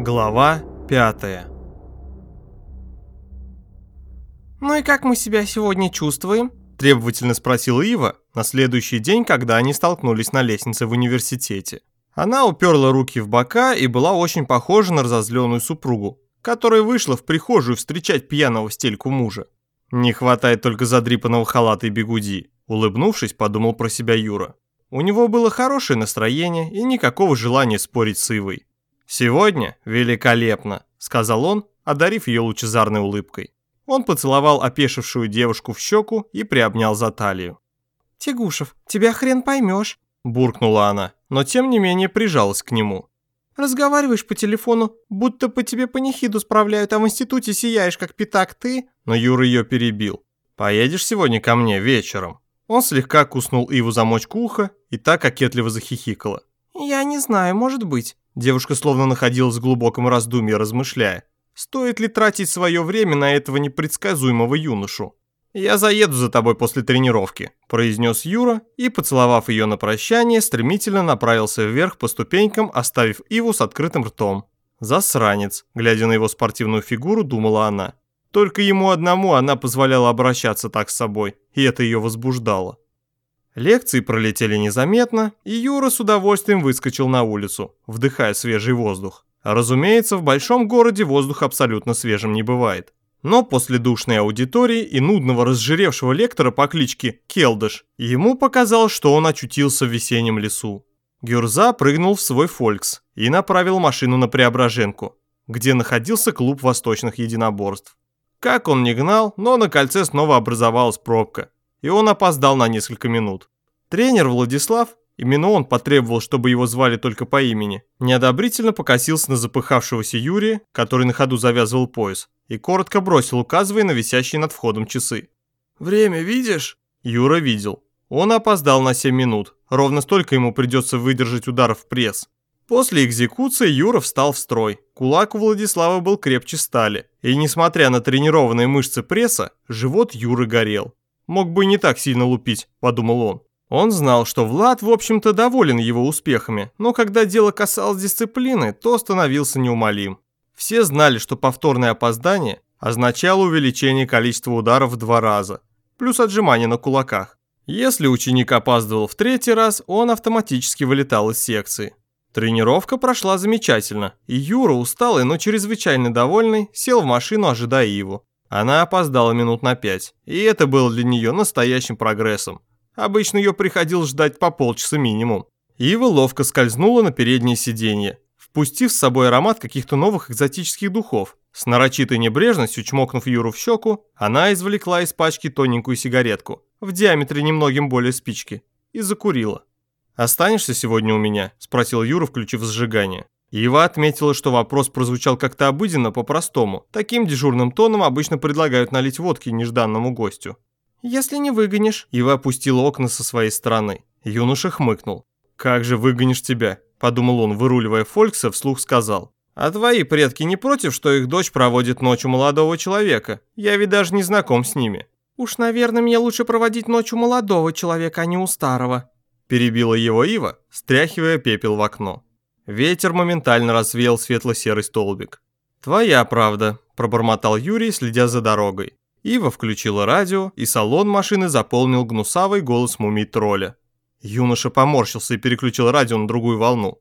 Глава пятая «Ну и как мы себя сегодня чувствуем?» – требовательно спросила Ива на следующий день, когда они столкнулись на лестнице в университете. Она уперла руки в бока и была очень похожа на разозленную супругу, которая вышла в прихожую встречать пьяного стельку мужа. Не хватает только задрипанного халата и бегуди. Улыбнувшись, подумал про себя Юра. У него было хорошее настроение и никакого желания спорить с Ивой. «Сегодня великолепно», – сказал он, одарив ее лучезарной улыбкой. Он поцеловал опешившую девушку в щеку и приобнял за талию. «Тягушев, тебя хрен поймешь», – буркнула она, но тем не менее прижалась к нему. «Разговариваешь по телефону, будто по тебе панихиду справляют, а в институте сияешь, как пятак ты». Но Юра ее перебил. «Поедешь сегодня ко мне вечером?» Он слегка куснул Иву замочку уха и так кокетливо захихикала. «Я не знаю, может быть». Девушка словно находилась в глубоком раздумье, размышляя. Стоит ли тратить свое время на этого непредсказуемого юношу? «Я заеду за тобой после тренировки», – произнес Юра и, поцеловав ее на прощание, стремительно направился вверх по ступенькам, оставив Иву с открытым ртом. «Засранец», – глядя на его спортивную фигуру, думала она. Только ему одному она позволяла обращаться так с собой, и это ее возбуждало. Лекции пролетели незаметно, и Юра с удовольствием выскочил на улицу, вдыхая свежий воздух. Разумеется, в большом городе воздух абсолютно свежим не бывает. Но после душной аудитории и нудного разжиревшего лектора по кличке Келдыш, ему показалось, что он очутился в весеннем лесу. Гюрза прыгнул в свой «Фолькс» и направил машину на Преображенку, где находился клуб восточных единоборств. Как он не гнал, но на кольце снова образовалась пробка, и он опоздал на несколько минут. Тренер Владислав, именно он потребовал, чтобы его звали только по имени, неодобрительно покосился на запыхавшегося Юрия, который на ходу завязывал пояс, и коротко бросил, указывая на висящие над входом часы. «Время видишь?» Юра видел. Он опоздал на 7 минут. Ровно столько ему придется выдержать ударов в пресс. После экзекуции Юра встал в строй. Кулак у Владислава был крепче стали. И несмотря на тренированные мышцы пресса, живот Юры горел. Мог бы и не так сильно лупить, подумал он. Он знал, что Влад, в общем-то, доволен его успехами, но когда дело касалось дисциплины, то становился неумолим. Все знали, что повторное опоздание означало увеличение количества ударов в два раза, плюс отжимание на кулаках. Если ученик опаздывал в третий раз, он автоматически вылетал из секции. Тренировка прошла замечательно, и Юра, усталый, но чрезвычайно довольный, сел в машину, ожидая его. Она опоздала минут на пять, и это было для нее настоящим прогрессом. Обычно ее приходилось ждать по полчаса минимум. Ива ловко скользнула на переднее сиденье, впустив с собой аромат каких-то новых экзотических духов. С нарочитой небрежностью, чмокнув Юру в щеку, она извлекла из пачки тоненькую сигаретку, в диаметре немногим более спички, и закурила. «Останешься сегодня у меня?» – спросил Юра, включив зажигание. Ива отметила, что вопрос прозвучал как-то обыденно, по-простому. Таким дежурным тоном обычно предлагают налить водки нежданному гостю. «Если не выгонишь». Ива опустила окна со своей стороны. Юноша хмыкнул. «Как же выгонишь тебя?» – подумал он, выруливая Фолькса, вслух сказал. «А твои предки не против, что их дочь проводит ночь у молодого человека? Я ведь даже не знаком с ними». «Уж, наверное, мне лучше проводить ночь у молодого человека, а не у старого», – перебила его Ива, стряхивая пепел в окно. Ветер моментально развеял светло-серый столбик. «Твоя правда», – пробормотал Юрий, следя за дорогой. Ива включила радио, и салон машины заполнил гнусавый голос мумий-тролля. Юноша поморщился и переключил радио на другую волну.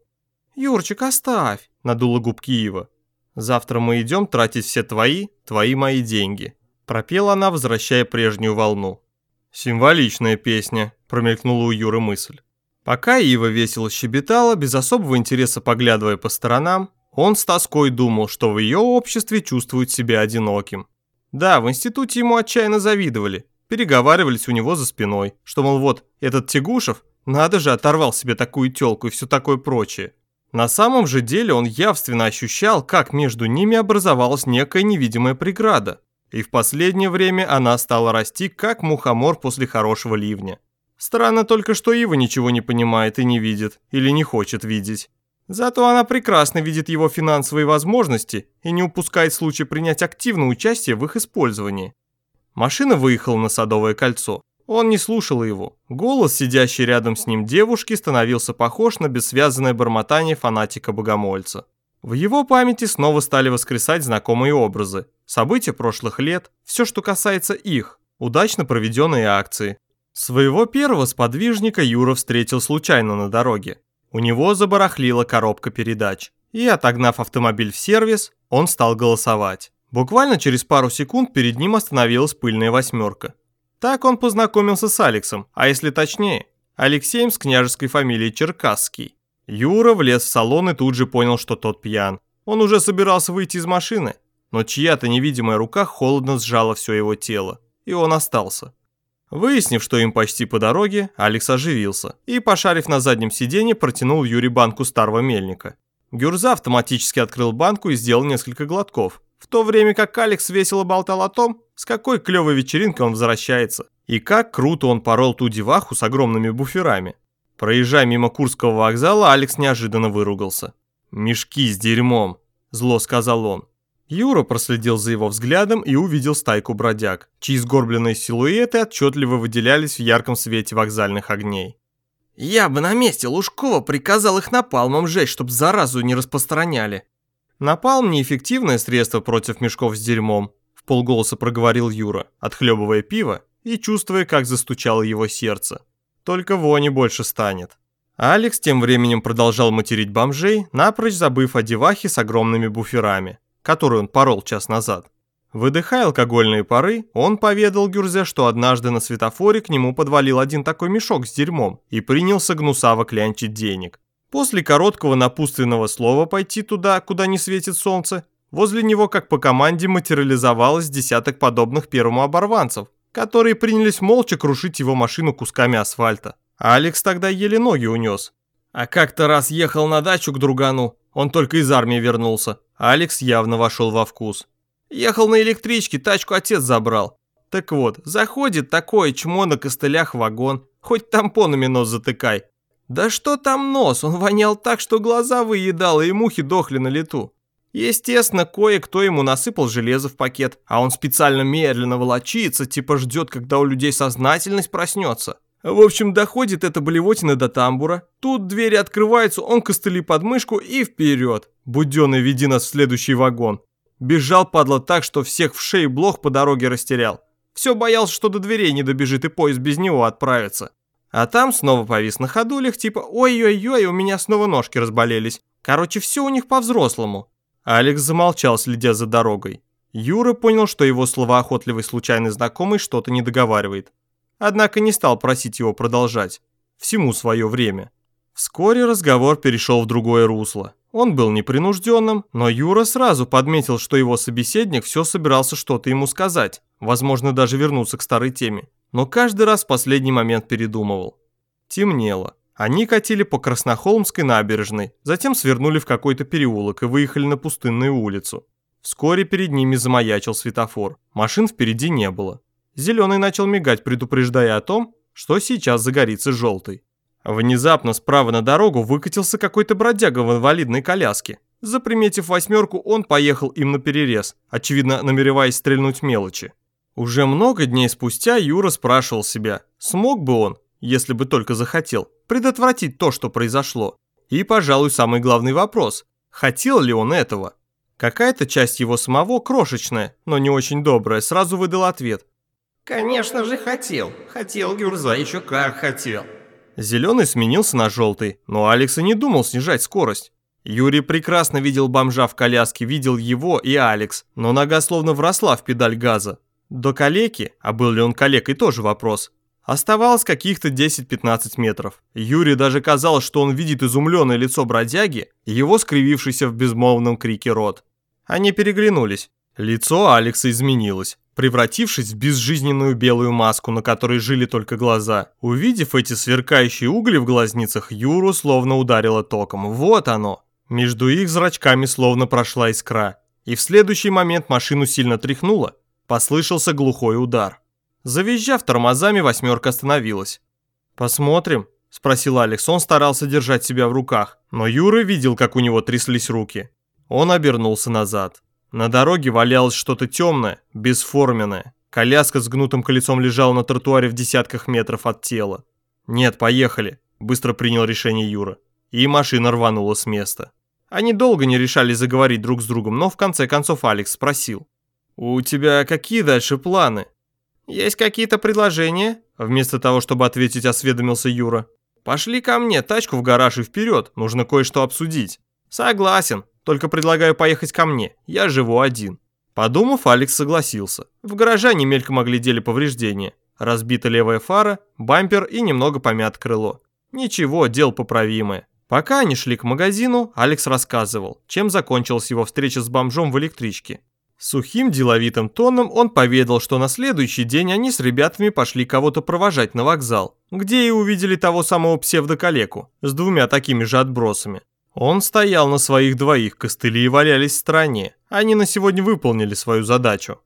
«Юрчик, оставь!» – надула губки Ива. «Завтра мы идем тратить все твои, твои мои деньги», – пропела она, возвращая прежнюю волну. «Символичная песня», – промелькнула у Юры мысль. Пока Ива весело щебетала, без особого интереса поглядывая по сторонам, он с тоской думал, что в ее обществе чувствует себя одиноким. Да, в институте ему отчаянно завидовали, переговаривались у него за спиной, что, мол, вот, этот Тягушев, надо же, оторвал себе такую тёлку и все такое прочее. На самом же деле он явственно ощущал, как между ними образовалась некая невидимая преграда. И в последнее время она стала расти, как мухомор после хорошего ливня. Странно только, что Ива ничего не понимает и не видит, или не хочет видеть. Зато она прекрасно видит его финансовые возможности и не упускает случая принять активное участие в их использовании. Машина выехала на Садовое кольцо. Он не слушал его. Голос, сидящий рядом с ним девушки, становился похож на бессвязанное бормотание фанатика-богомольца. В его памяти снова стали воскресать знакомые образы, события прошлых лет, все, что касается их, удачно проведенные акции. Своего первого сподвижника Юра встретил случайно на дороге. У него забарахлила коробка передач. И отогнав автомобиль в сервис, он стал голосовать. Буквально через пару секунд перед ним остановилась пыльная восьмерка. Так он познакомился с Алексом, а если точнее, Алексеем с княжеской фамилией Черкасский. Юра влез в салон и тут же понял, что тот пьян. Он уже собирался выйти из машины, но чья-то невидимая рука холодно сжала все его тело, и он остался. Выяснив, что им почти по дороге, Алекс оживился и, пошарив на заднем сиденье, протянул Юре банку старого мельника. Гюрза автоматически открыл банку и сделал несколько глотков, в то время как Алекс весело болтал о том, с какой клевой вечеринкой он возвращается, и как круто он порол ту деваху с огромными буферами. Проезжая мимо Курского вокзала, Алекс неожиданно выругался. «Мешки с дерьмом», – зло сказал он. Юра проследил за его взглядом и увидел стайку бродяг, чьи сгорбленные силуэты отчетливо выделялись в ярком свете вокзальных огней. «Я бы на месте Лужкова приказал их напалмом жечь, чтоб заразу не распространяли». «Напалм – неэффективное средство против мешков с дерьмом», – в полголоса проговорил Юра, отхлебывая пиво и чувствуя, как застучало его сердце. «Только вони больше станет». Алекс тем временем продолжал материть бомжей, напрочь забыв о девахе с огромными буферами, которую он порол час назад. Выдыхая алкогольные пары, он поведал Гюрзе, что однажды на светофоре к нему подвалил один такой мешок с дерьмом и принялся гнусаво клянчить денег. После короткого напутственного слова пойти туда, куда не светит солнце, возле него как по команде материализовалось десяток подобных первому оборванцев, которые принялись молча крушить его машину кусками асфальта. Алекс тогда еле ноги унес. А как-то раз ехал на дачу к другану, он только из армии вернулся. Алекс явно вошел во вкус. Ехал на электричке, тачку отец забрал. Так вот, заходит такое чмо на костылях вагон, хоть тампонами нос затыкай. Да что там нос, он вонял так, что глаза выедал, и мухи дохли на лету. Естественно, кое-кто ему насыпал железо в пакет, а он специально медленно волочится, типа ждет, когда у людей сознательность проснется. В общем, доходит эта блевотина до тамбура. Тут двери открываются, он костыли под мышку и вперед. Буденный, веди нас в следующий вагон. Бежал, падла, так, что всех в шею блох по дороге растерял. Все боялся, что до дверей не добежит и поезд без него отправится. А там снова повис на ходулях, типа «Ой-ой-ой, у меня снова ножки разболелись». Короче, все у них по-взрослому. Алекс замолчал, следя за дорогой. Юра понял, что его словоохотливый случайный знакомый что-то не договаривает. Однако не стал просить его продолжать. Всему свое время. Вскоре разговор перешел в другое русло. Он был непринужденным, но Юра сразу подметил, что его собеседник все собирался что-то ему сказать, возможно, даже вернуться к старой теме. Но каждый раз в последний момент передумывал. Темнело. Они катили по Краснохолмской набережной, затем свернули в какой-то переулок и выехали на пустынную улицу. Вскоре перед ними замаячил светофор. Машин впереди не было. Зеленый начал мигать, предупреждая о том, что сейчас загорится желтый. Внезапно справа на дорогу выкатился какой-то бродяга в инвалидной коляске. Заприметив восьмерку, он поехал им на перерез, очевидно намереваясь стрельнуть мелочи. Уже много дней спустя Юра спрашивал себя, смог бы он, если бы только захотел, предотвратить то, что произошло. И, пожалуй, самый главный вопрос, хотел ли он этого? Какая-то часть его самого, крошечная, но не очень добрая, сразу выдала ответ. «Конечно же хотел. Хотел, Гюрза, еще как хотел». Зеленый сменился на желтый, но Алекс и не думал снижать скорость. Юрий прекрасно видел бомжа в коляске, видел его и Алекс, но нога словно вросла в педаль газа. До калеки, а был ли он калекой, тоже вопрос, оставалось каких-то 10-15 метров. Юрий даже казалось, что он видит изумленное лицо бродяги и его скривившийся в безмолвном крике рот. Они переглянулись. Лицо Алекса изменилось превратившись в безжизненную белую маску, на которой жили только глаза. Увидев эти сверкающие угли в глазницах, Юру словно ударило током. Вот оно! Между их зрачками словно прошла искра. И в следующий момент машину сильно тряхнуло. Послышался глухой удар. Завизжав тормозами, восьмерка остановилась. «Посмотрим», – спросил Алекс. Он старался держать себя в руках, но Юра видел, как у него тряслись руки. Он обернулся назад. На дороге валялось что-то темное, бесформенное. Коляска с гнутым колесом лежала на тротуаре в десятках метров от тела. «Нет, поехали», – быстро принял решение Юра. И машина рванула с места. Они долго не решали заговорить друг с другом, но в конце концов Алекс спросил. «У тебя какие дальше планы?» «Есть какие-то предложения?» Вместо того, чтобы ответить, осведомился Юра. «Пошли ко мне, тачку в гараж и вперед, нужно кое-что обсудить». «Согласен, только предлагаю поехать ко мне, я живу один». Подумав, Алекс согласился. В гараже они мельком оглядели повреждения. Разбита левая фара, бампер и немного помят крыло. Ничего, дел поправимое. Пока они шли к магазину, Алекс рассказывал, чем закончилась его встреча с бомжом в электричке. Сухим деловитым тоном он поведал, что на следующий день они с ребятами пошли кого-то провожать на вокзал, где и увидели того самого псевдокалеку с двумя такими же отбросами. Он стоял на своих двоих, костыли валялись в стороне. Они на сегодня выполнили свою задачу.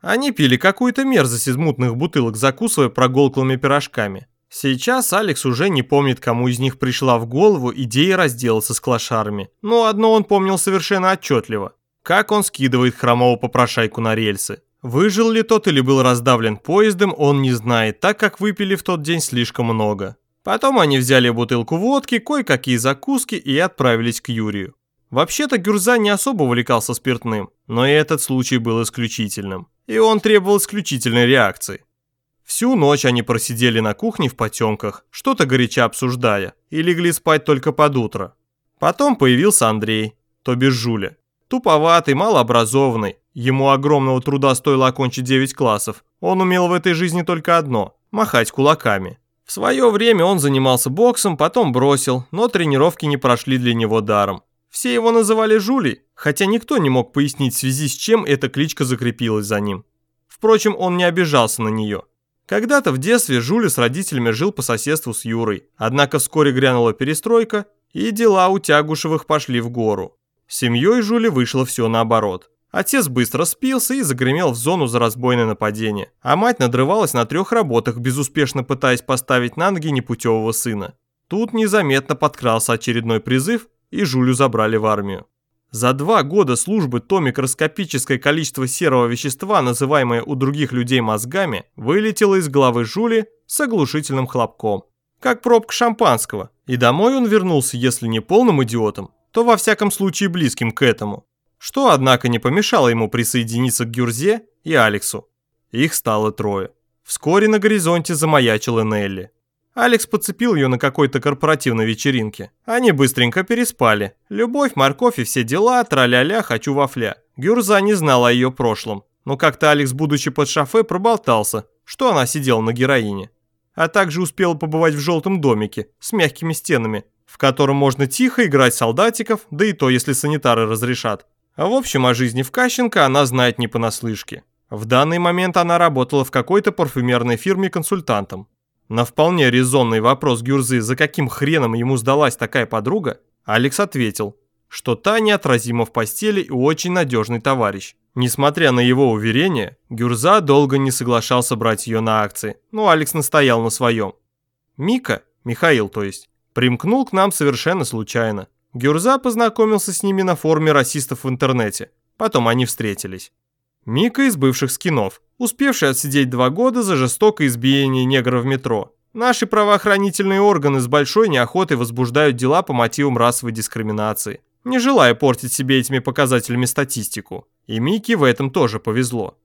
Они пили какую-то мерзость из мутных бутылок, закусывая проголклыми пирожками. Сейчас Алекс уже не помнит, кому из них пришла в голову идея разделаться с клошарами. Но одно он помнил совершенно отчетливо. Как он скидывает хромого попрошайку на рельсы. Выжил ли тот или был раздавлен поездом, он не знает, так как выпили в тот день слишком много. Потом они взяли бутылку водки, кое-какие закуски и отправились к Юрию. Вообще-то Гюрза не особо увлекался спиртным, но и этот случай был исключительным. И он требовал исключительной реакции. Всю ночь они просидели на кухне в потемках, что-то горячо обсуждая, и легли спать только под утро. Потом появился Андрей, то без Жуля. Туповатый, малообразованный. Ему огромного труда стоило окончить 9 классов. Он умел в этой жизни только одно – махать кулаками. В свое время он занимался боксом, потом бросил, но тренировки не прошли для него даром. Все его называли Жулей, хотя никто не мог пояснить в связи с чем эта кличка закрепилась за ним. Впрочем, он не обижался на нее. Когда-то в детстве Жуля с родителями жил по соседству с Юрой, однако вскоре грянула перестройка, и дела у Тягушевых пошли в гору. С семьей Жули вышло все наоборот. Отец быстро спился и загремел в зону за разбойное нападение, а мать надрывалась на трех работах, безуспешно пытаясь поставить на ноги непутевого сына. Тут незаметно подкрался очередной призыв, и Жулю забрали в армию. За два года службы то микроскопическое количество серого вещества, называемое у других людей мозгами, вылетело из головы Жули с оглушительным хлопком. Как пробка шампанского. И домой он вернулся, если не полным идиотом, то во всяком случае близким к этому. Что, однако, не помешало ему присоединиться к Гюрзе и Алексу. Их стало трое. Вскоре на горизонте замаячила Нелли. Алекс подцепил ее на какой-то корпоративной вечеринке. Они быстренько переспали. Любовь, морковь и все дела, траля-ля, хочу вафля. Гюрза не знала о ее прошлом. Но как-то Алекс, будучи под шофе, проболтался, что она сидела на героине. А также успела побывать в желтом домике с мягкими стенами, в котором можно тихо играть солдатиков, да и то, если санитары разрешат. А в общем, о жизни в Кащенко она знает не понаслышке. В данный момент она работала в какой-то парфюмерной фирме консультантом. На вполне резонный вопрос Гюрзы, за каким хреном ему сдалась такая подруга, Алекс ответил, что та неотразима в постели и очень надежный товарищ. Несмотря на его уверение, Гюрза долго не соглашался брать ее на акции, но Алекс настоял на своем. Мика, Михаил то есть, примкнул к нам совершенно случайно. Гюрза познакомился с ними на форуме расистов в интернете. Потом они встретились. Мика из бывших скинов, успевший отсидеть два года за жестокое избиение негра в метро. Наши правоохранительные органы с большой неохотой возбуждают дела по мотивам расовой дискриминации, не желая портить себе этими показателями статистику. И Мике в этом тоже повезло.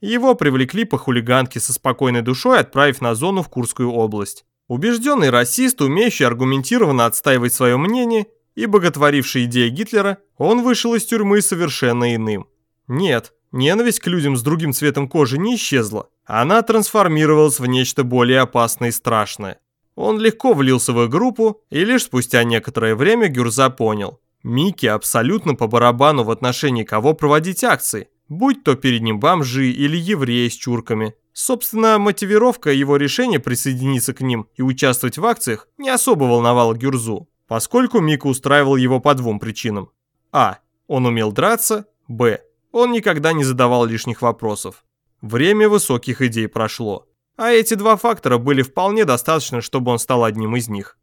Его привлекли по хулиганке со спокойной душой, отправив на зону в Курскую область. Убежденный расист, умеющий аргументированно отстаивать свое мнение и боготворивший идеи Гитлера, он вышел из тюрьмы совершенно иным. Нет, Ненависть к людям с другим цветом кожи не исчезла. Она трансформировалась в нечто более опасное и страшное. Он легко влился в их группу, и лишь спустя некоторое время Гюрза понял. Микки абсолютно по барабану в отношении кого проводить акции, будь то перед ним бомжи или евреи с чурками. Собственно, мотивировка его решения присоединиться к ним и участвовать в акциях не особо волновала Гюрзу, поскольку Мика устраивал его по двум причинам. А. Он умел драться. Б. Он никогда не задавал лишних вопросов. Время высоких идей прошло. А эти два фактора были вполне достаточно, чтобы он стал одним из них.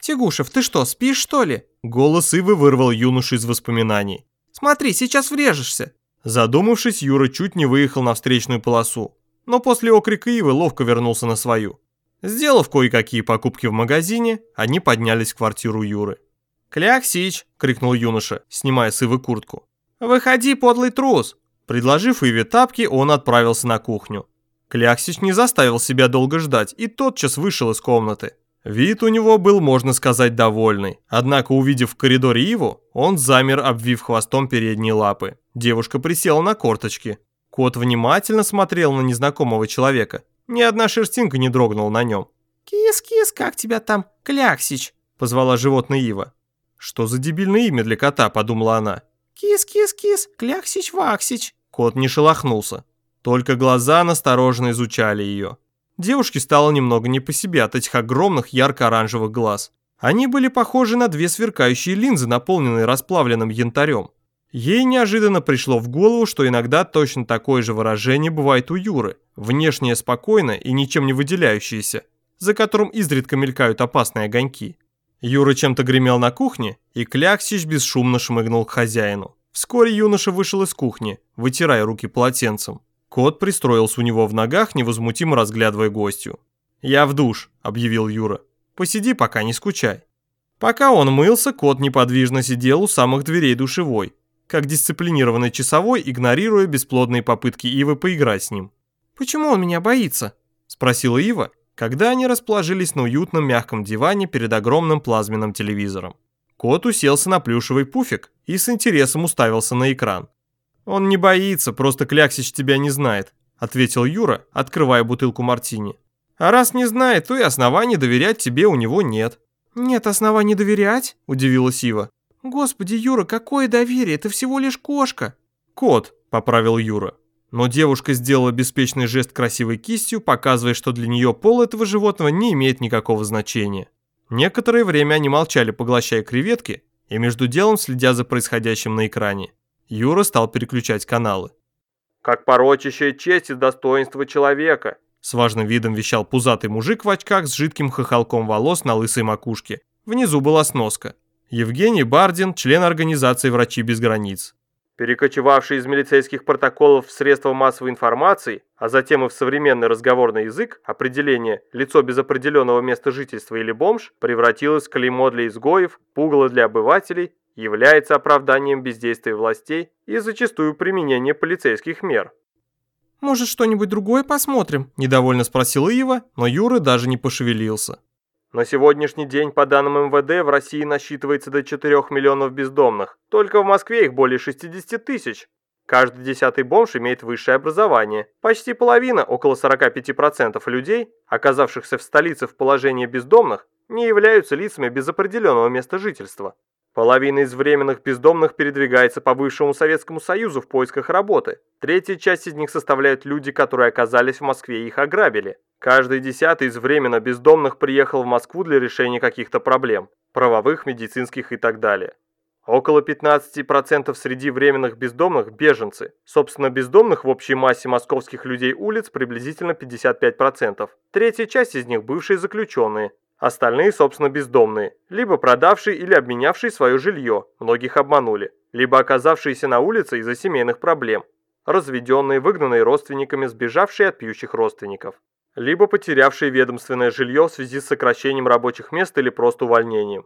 «Тягушев, ты что, спишь, что ли?» Голос Ивы вырвал юношу из воспоминаний. «Смотри, сейчас врежешься!» Задумавшись, Юра чуть не выехал на встречную полосу. Но после окрика Ивы ловко вернулся на свою. Сделав кое-какие покупки в магазине, они поднялись в квартиру Юры. «Кляксич!» — крикнул юноша, снимая с Ивы куртку. «Выходи, подлый трус!» Предложив Иве тапки, он отправился на кухню. Кляксич не заставил себя долго ждать и тотчас вышел из комнаты. Вид у него был, можно сказать, довольный. Однако, увидев в коридоре Иву, он замер, обвив хвостом передние лапы. Девушка присела на корточки. Кот внимательно смотрел на незнакомого человека. Ни одна шерстинка не дрогнула на нем. «Кис-кис, как тебя там, Кляксич?» – позвала животное Ива. «Что за дебильное имя для кота?» – подумала она. «Кис-кис-кис, Кляксич-Ваксич». Кот не шелохнулся. Только глаза настороженно изучали ее. Девушке стало немного не по себе от этих огромных ярко-оранжевых глаз. Они были похожи на две сверкающие линзы, наполненные расплавленным янтарем. Ей неожиданно пришло в голову, что иногда точно такое же выражение бывает у Юры, внешнее спокойное и ничем не выделяющееся, за которым изредка мелькают опасные огоньки. Юра чем-то гремел на кухне, и Кляксич бесшумно шмыгнул к хозяину. Вскоре юноша вышел из кухни, вытирая руки полотенцем. Кот пристроился у него в ногах, невозмутимо разглядывая гостью. «Я в душ», — объявил Юра. «Посиди, пока не скучай». Пока он мылся, кот неподвижно сидел у самых дверей душевой, как дисциплинированный часовой, игнорируя бесплодные попытки Ивы поиграть с ним. «Почему он меня боится?» – спросила Ива, когда они расположились на уютном мягком диване перед огромным плазменным телевизором. Кот уселся на плюшевый пуфик и с интересом уставился на экран. «Он не боится, просто Кляксич тебя не знает», – ответил Юра, открывая бутылку мартини. «А раз не знает, то и оснований доверять тебе у него нет». «Нет оснований доверять?» – удивилась Ива. «Господи, Юра, какое доверие, это всего лишь кошка». «Кот», – поправил Юра. Но девушка сделала беспечный жест красивой кистью, показывая, что для нее пол этого животного не имеет никакого значения. Некоторое время они молчали, поглощая креветки, и между делом следя за происходящим на экране. Юра стал переключать каналы. «Как порочащая честь и достоинство человека», с важным видом вещал пузатый мужик в очках с жидким хохолком волос на лысой макушке. Внизу была сноска. Евгений Бардин, член организации «Врачи без границ». Перекочевавший из милицейских протоколов в средства массовой информации, а затем и в современный разговорный язык, определение «лицо без определенного места жительства» или «бомж» превратилось в клеймо для изгоев, пугало для обывателей является оправданием бездействия властей и зачастую применения полицейских мер. «Может, что-нибудь другое посмотрим?» – недовольно спросил Ива, но Юра даже не пошевелился. На сегодняшний день, по данным МВД, в России насчитывается до 4 миллионов бездомных. Только в Москве их более 60 тысяч. Каждый десятый бомж имеет высшее образование. Почти половина, около 45% людей, оказавшихся в столице в положении бездомных, не являются лицами без определенного места жительства. Половина из временных бездомных передвигается по бывшему Советскому Союзу в поисках работы. Третья часть из них составляют люди, которые оказались в Москве и их ограбили. Каждый десятый из временно бездомных приехал в Москву для решения каких-то проблем. Правовых, медицинских и так далее. Около 15% среди временных бездомных – беженцы. Собственно, бездомных в общей массе московских людей улиц приблизительно 55%. Третья часть из них – бывшие заключенные. Остальные, собственно, бездомные, либо продавшие или обменявшие свое жилье, многих обманули, либо оказавшиеся на улице из-за семейных проблем, разведенные, выгнанные родственниками, сбежавшие от пьющих родственников, либо потерявшие ведомственное жилье в связи с сокращением рабочих мест или просто увольнением.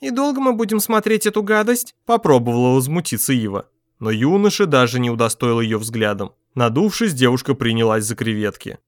«И долго мы будем смотреть эту гадость?» – попробовала возмутиться Ива. Но юноша даже не удостоил ее взглядом. Надувшись, девушка принялась за креветки.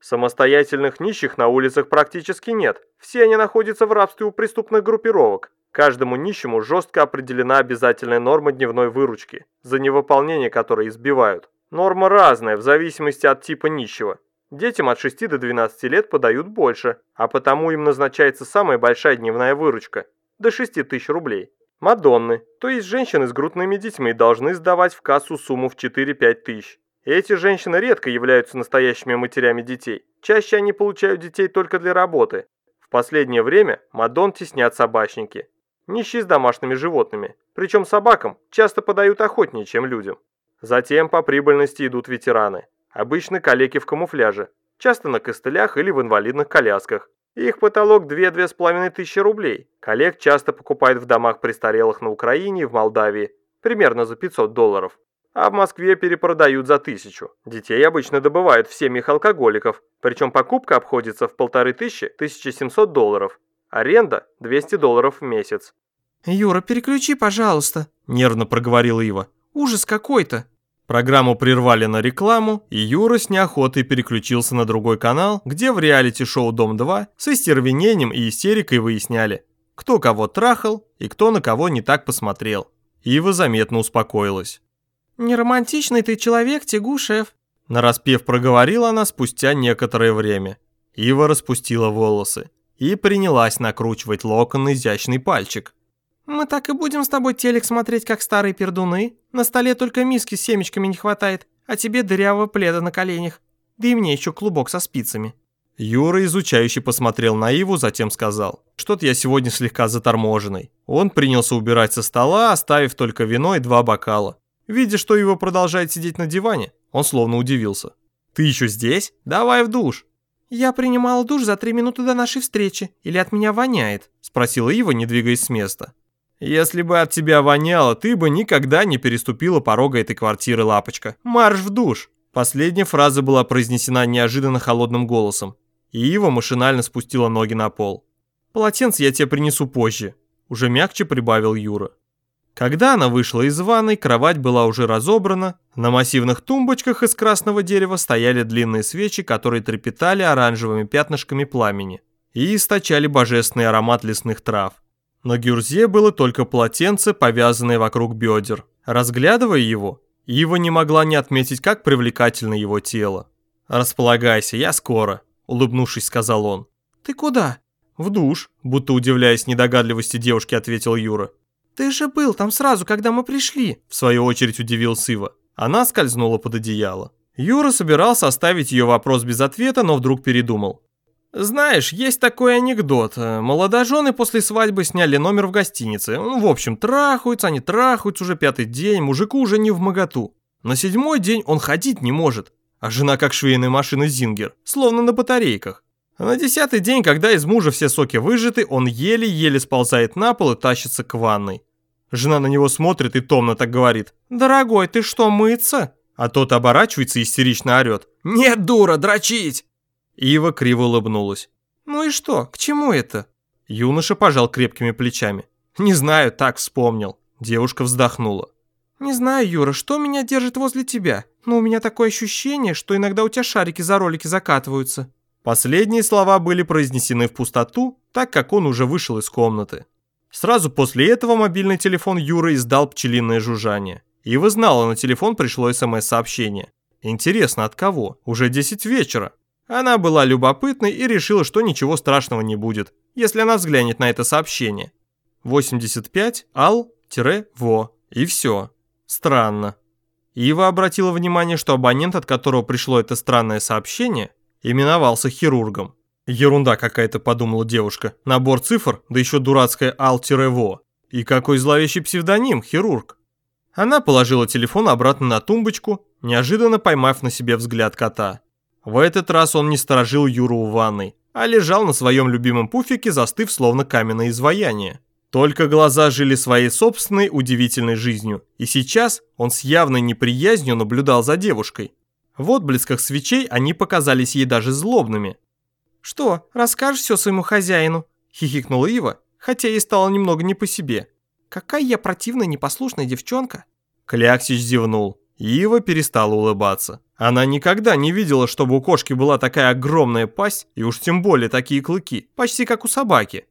Самостоятельных нищих на улицах практически нет. Все они находятся в рабстве у преступных группировок. Каждому нищему жестко определена обязательная норма дневной выручки, за невыполнение которой избивают. Норма разная в зависимости от типа нищего. Детям от 6 до 12 лет подают больше, а потому им назначается самая большая дневная выручка – до 6 тысяч рублей. Мадонны, то есть женщины с грудными детьми, должны сдавать в кассу сумму в 4-5 тысяч. Эти женщины редко являются настоящими матерями детей. Чаще они получают детей только для работы. В последнее время Мадон теснят собачники. Нищие с домашними животными. Причем собакам часто подают охотнее, чем людям. Затем по прибыльности идут ветераны. Обычно калеки в камуфляже. Часто на костылях или в инвалидных колясках. Их потолок 2-2,5 тысячи рублей. Коллег часто покупают в домах престарелых на Украине и в Молдавии. Примерно за 500 долларов а в Москве перепродают за тысячу. Детей обычно добывают в семьях алкоголиков, причем покупка обходится в полторы тысячи 1700 долларов. Аренда – 200 долларов в месяц. «Юра, переключи, пожалуйста», – нервно проговорила Ива. «Ужас какой-то». Программу прервали на рекламу, и Юра с неохотой переключился на другой канал, где в реалити-шоу «Дом-2» с истервенением и истерикой выясняли, кто кого трахал и кто на кого не так посмотрел. Ива заметно успокоилась. «Неромантичный ты человек, тягу, шеф», – нараспев проговорила она спустя некоторое время. Ива распустила волосы и принялась накручивать локон изящный пальчик. «Мы так и будем с тобой телек смотреть, как старые пердуны. На столе только миски с семечками не хватает, а тебе дырявого пледа на коленях. Да и мне еще клубок со спицами». Юра изучающе посмотрел на Иву, затем сказал, «Что-то я сегодня слегка заторможенный». Он принялся убирать со стола, оставив только вино и два бокала. Видя, что его продолжает сидеть на диване, он словно удивился. «Ты еще здесь? Давай в душ». «Я принимала душ за три минуты до нашей встречи. Или от меня воняет?» – спросила Ива, не двигаясь с места. Если бы от тебя воняло, ты бы никогда не переступила порога этой квартиры, лапочка. Марш в душ!» Последняя фраза была произнесена неожиданно холодным голосом, и Ива машинально спустила ноги на пол. «Полотенце я тебе принесу позже», – уже мягче прибавил Юра. Когда она вышла из ванной, кровать была уже разобрана, на массивных тумбочках из красного дерева стояли длинные свечи, которые трепетали оранжевыми пятнышками пламени и источали божественный аромат лесных трав. На Гюрзе было только полотенце, повязанное вокруг бедер. Разглядывая его, Ива не могла не отметить, как привлекательно его тело. «Располагайся, я скоро», – улыбнувшись, сказал он. «Ты куда?» «В душ», – будто удивляясь недогадливости девушки, ответил Юра. «Ты же был там сразу, когда мы пришли», – в свою очередь удивился Ива. Она скользнула под одеяло. Юра собирался оставить ее вопрос без ответа, но вдруг передумал. Знаешь, есть такой анекдот. Молодожены после свадьбы сняли номер в гостинице. Ну, в общем, трахаются они, трахаются уже пятый день, мужику уже не в моготу. На седьмой день он ходить не может, а жена как швейная машина Зингер, словно на батарейках. На десятый день, когда из мужа все соки выжаты, он еле-еле сползает на пол и тащится к ванной. Жена на него смотрит и томно так говорит. «Дорогой, ты что, мыться?» А тот оборачивается и истерично орет. «Нет, дура, дрочить!» Ива криво улыбнулась. «Ну и что, к чему это?» Юноша пожал крепкими плечами. «Не знаю, так вспомнил». Девушка вздохнула. «Не знаю, Юра, что меня держит возле тебя, но у меня такое ощущение, что иногда у тебя шарики за ролики закатываются». Последние слова были произнесены в пустоту, так как он уже вышел из комнаты. Сразу после этого мобильный телефон Юры издал пчелиное жужжание. Ива знала, на телефон пришло СМС-сообщение. Интересно, от кого? Уже 10 вечера. Она была любопытной и решила, что ничего страшного не будет, если она взглянет на это сообщение. 85 ал-во и все. Странно. Ива обратила внимание, что абонент, от которого пришло это странное сообщение, именовался хирургом. Ерунда какая-то, подумала девушка. Набор цифр, да еще дурацкое ал-во. И какой зловещий псевдоним, хирург. Она положила телефон обратно на тумбочку, неожиданно поймав на себе взгляд кота. В этот раз он не сторожил Юру у ванной, а лежал на своем любимом пуфике, застыв словно каменное изваяние. Только глаза жили своей собственной удивительной жизнью, и сейчас он с явной неприязнью наблюдал за девушкой. В отблесках свечей они показались ей даже злобными. «Что, расскажешь все своему хозяину?» – хихикнула Ива, хотя ей стало немного не по себе. «Какая я противная непослушная девчонка!» Кляксич зевнул. Ива перестала улыбаться. Она никогда не видела, чтобы у кошки была такая огромная пасть, и уж тем более такие клыки, почти как у собаки.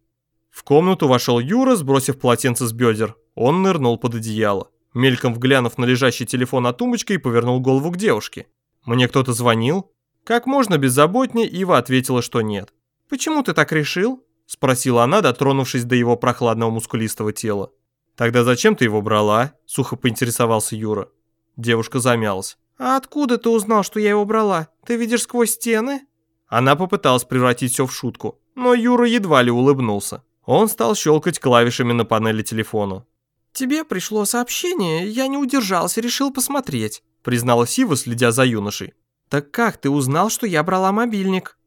В комнату вошел Юра, сбросив полотенце с бедер. Он нырнул под одеяло. Мельком вглянув на лежащий телефон на тумбочке и повернул голову к девушке. «Мне кто-то звонил?» Как можно беззаботнее, Ива ответила, что нет. «Почему ты так решил?» Спросила она, дотронувшись до его прохладного мускулистого тела. «Тогда зачем ты его брала?» Сухо поинтересовался Юра. Девушка замялась. «А откуда ты узнал, что я его брала? Ты видишь сквозь стены?» Она попыталась превратить все в шутку, но Юра едва ли улыбнулся. Он стал щелкать клавишами на панели телефона. «Тебе пришло сообщение, я не удержался, решил посмотреть», признала Сива, следя за юношей. «Так как ты узнал, что я брала мобильник?»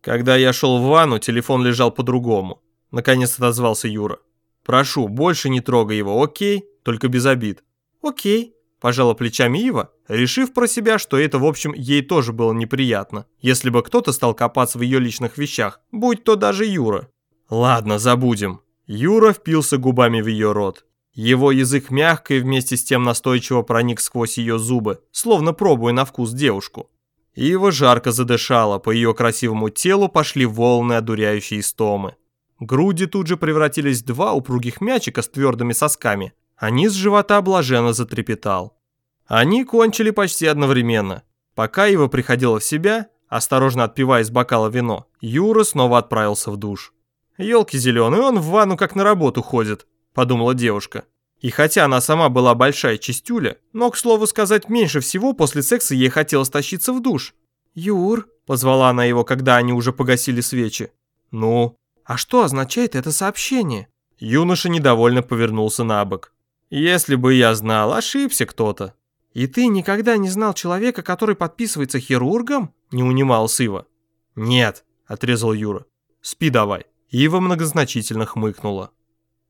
Когда я шел в ванну, телефон лежал по-другому. Наконец отозвался Юра. «Прошу, больше не трогай его, окей? Только без обид». «Окей», Пожала плечами Ива, решив про себя, что это, в общем, ей тоже было неприятно, если бы кто-то стал копаться в ее личных вещах, будь то даже Юра. Ладно, забудем. Юра впился губами в ее рот. Его язык мягко и вместе с тем настойчиво проник сквозь ее зубы, словно пробуя на вкус девушку. Ива жарко задышала, по ее красивому телу пошли волны одуряющей истомы. Груди тут же превратились в два упругих мячика с твердыми сосками, а низ живота блаженно затрепетал. Они кончили почти одновременно. Пока Ива приходила в себя, осторожно отпивая из бокала вино, Юра снова отправился в душ. «Елки зеленые, он в ванну как на работу ходит», – подумала девушка. И хотя она сама была большая чистюля, но, к слову сказать, меньше всего после секса ей хотелось тащиться в душ. «Юр», – позвала она его, когда они уже погасили свечи. «Ну?» «А что означает это сообщение?» Юноша недовольно повернулся на бок. «Если бы я знал, ошибся кто-то». «И ты никогда не знал человека, который подписывается хирургом?» – не унимался Ива. «Нет», – отрезал Юра. «Спи давай». Ива многозначительно хмыкнула.